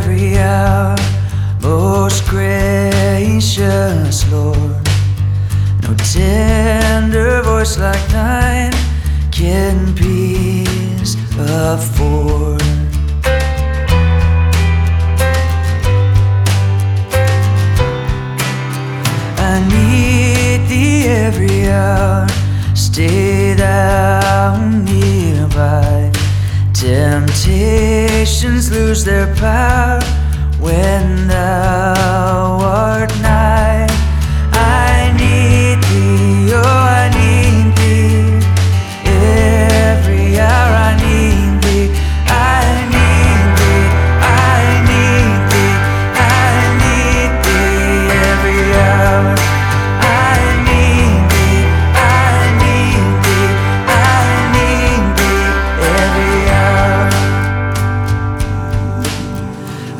Every hour, most gracious Lord. No tender voice like thine can peace afford. I need thee every hour. Stay thou nearby. Temptations lose their power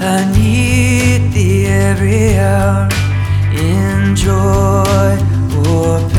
I need thee every hour. Enjoy or